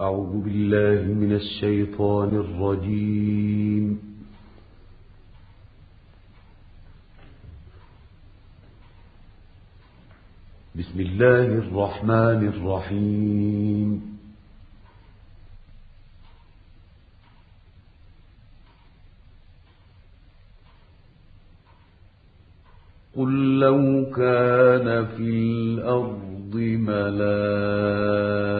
أعوذ بالله من الشيطان الرجيم. بسم الله الرحمن الرحيم. قل لو كان في الأرض ملائكة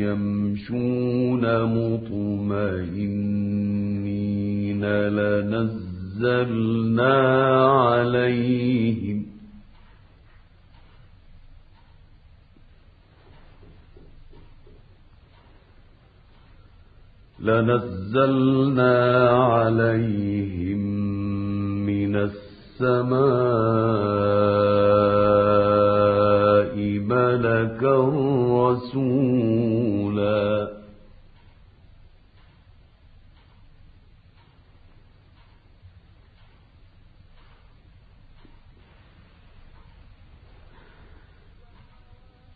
يمشون مطمئنين لنزلنا عليهم. لنزلنا عليهم من السماء رسولا.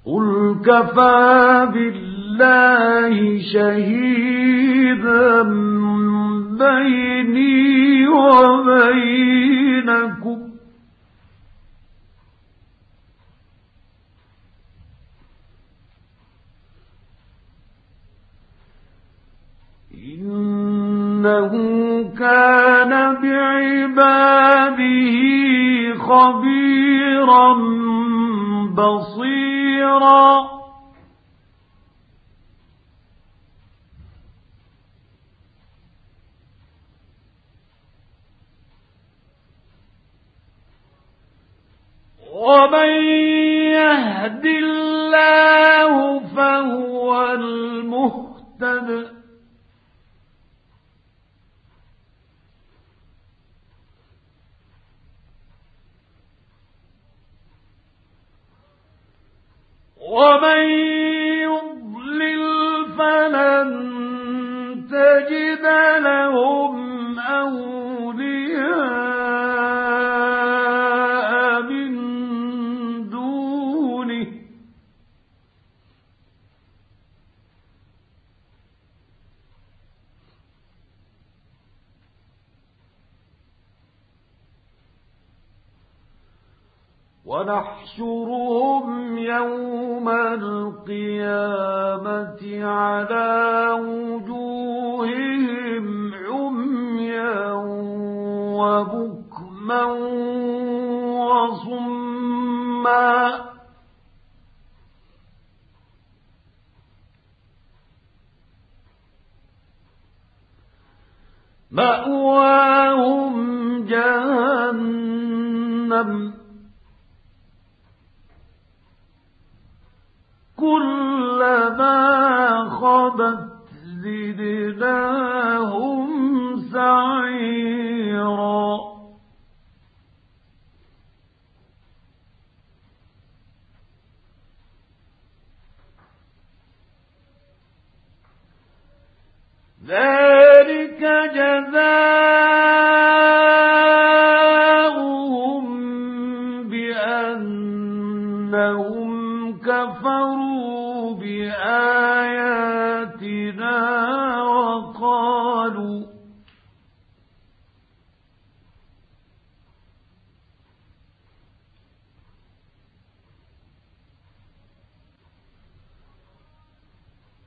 قل كفى بالله شهيدا بيني وبينكم إنه كان بعباده خبيرا بصيرا ومن يهد الله فهو المهتد ومن يضلل فلن تجد لهم أولياء ونحشرهم يوم القيامة على وجوههم عميا وبكما وصما. مأواهم جهنم. كلما خبت زدناهم سعيرا. ذلك جزاؤهم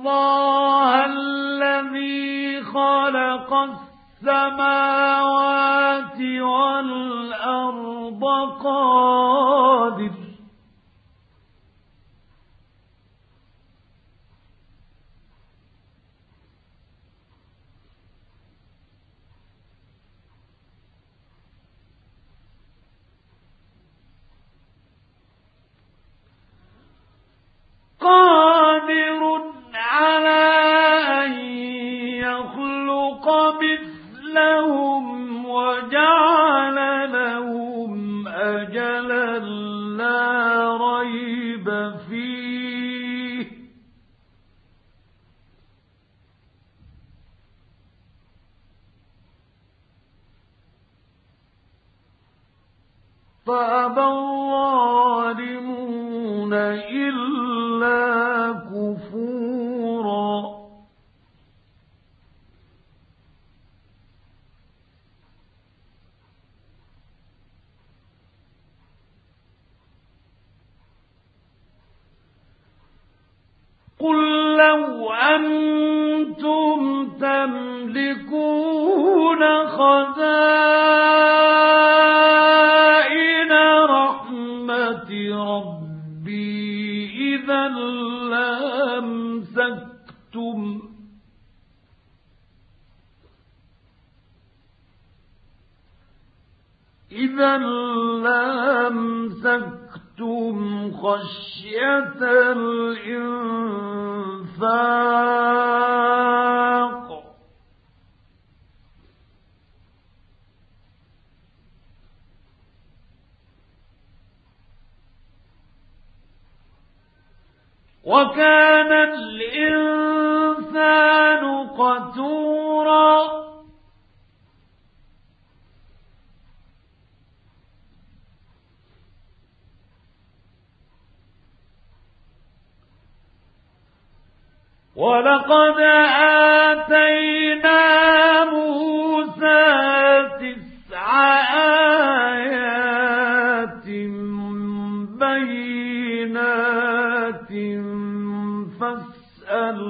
الله الذي خلق السماوات والأرض قادر فأبى الظالمون إلا كفورا. قل لو أنتم تملكون خزائن إذا لامسكتم خشية الإنفاق. وكان الإنسان قتورا. ولقد آتينا موسى تسع آيات بينات فاسأل.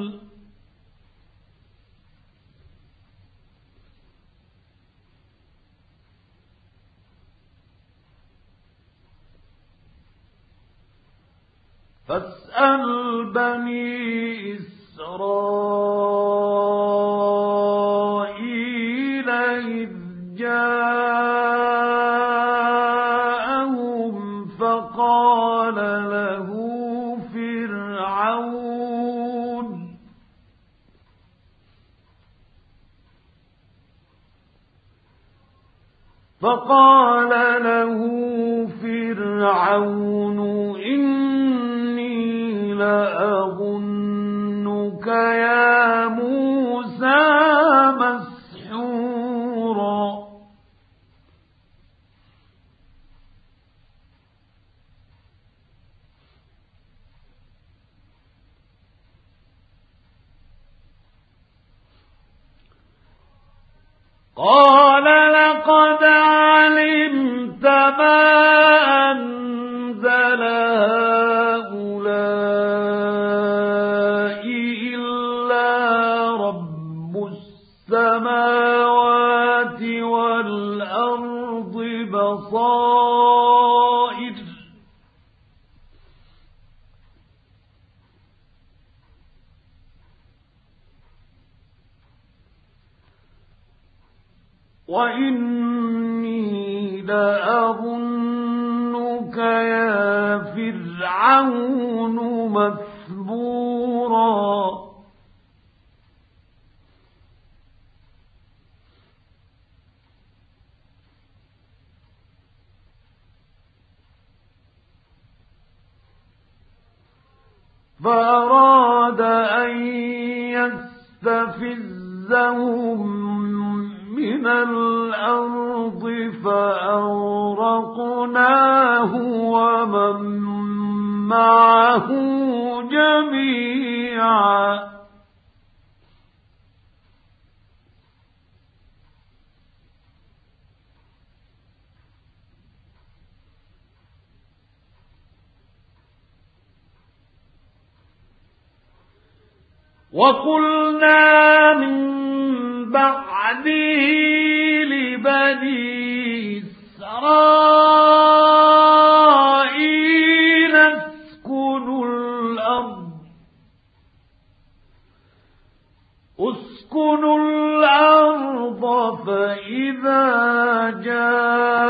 فاسأل بني إسرائيل إذ جاءهم فقال له فرعون فقال له فرعون إني لأظن قال لقد علمت ما أنزل السماوات والأرض بصائر وإني لأظنك يا فرعون مثبورا فأراد أن يستفزهم من الأرض فأورقناه ومن معه جميعا وقلنا من بعده لبني إسرائيل اسكنوا الأرض اسكنوا الأرض فإذا جاء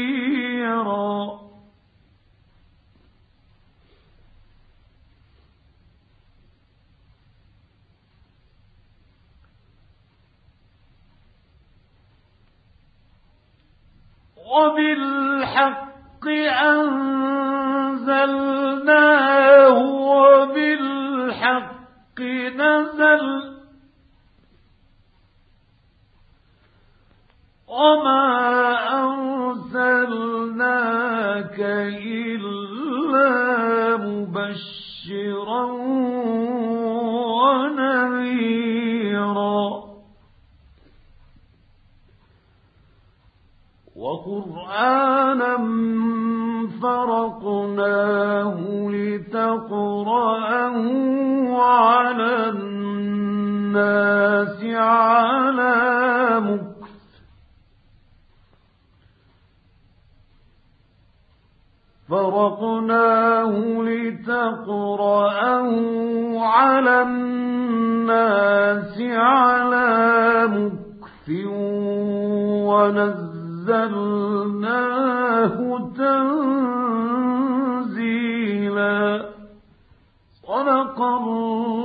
وبالحق أنزلناه وبالحق نزل وقرآنا فرقناه لتقرأه على الناس على مكر فرقناه لتقرأه على الناس على مكف نزلناه تنزيلا. صدق الله.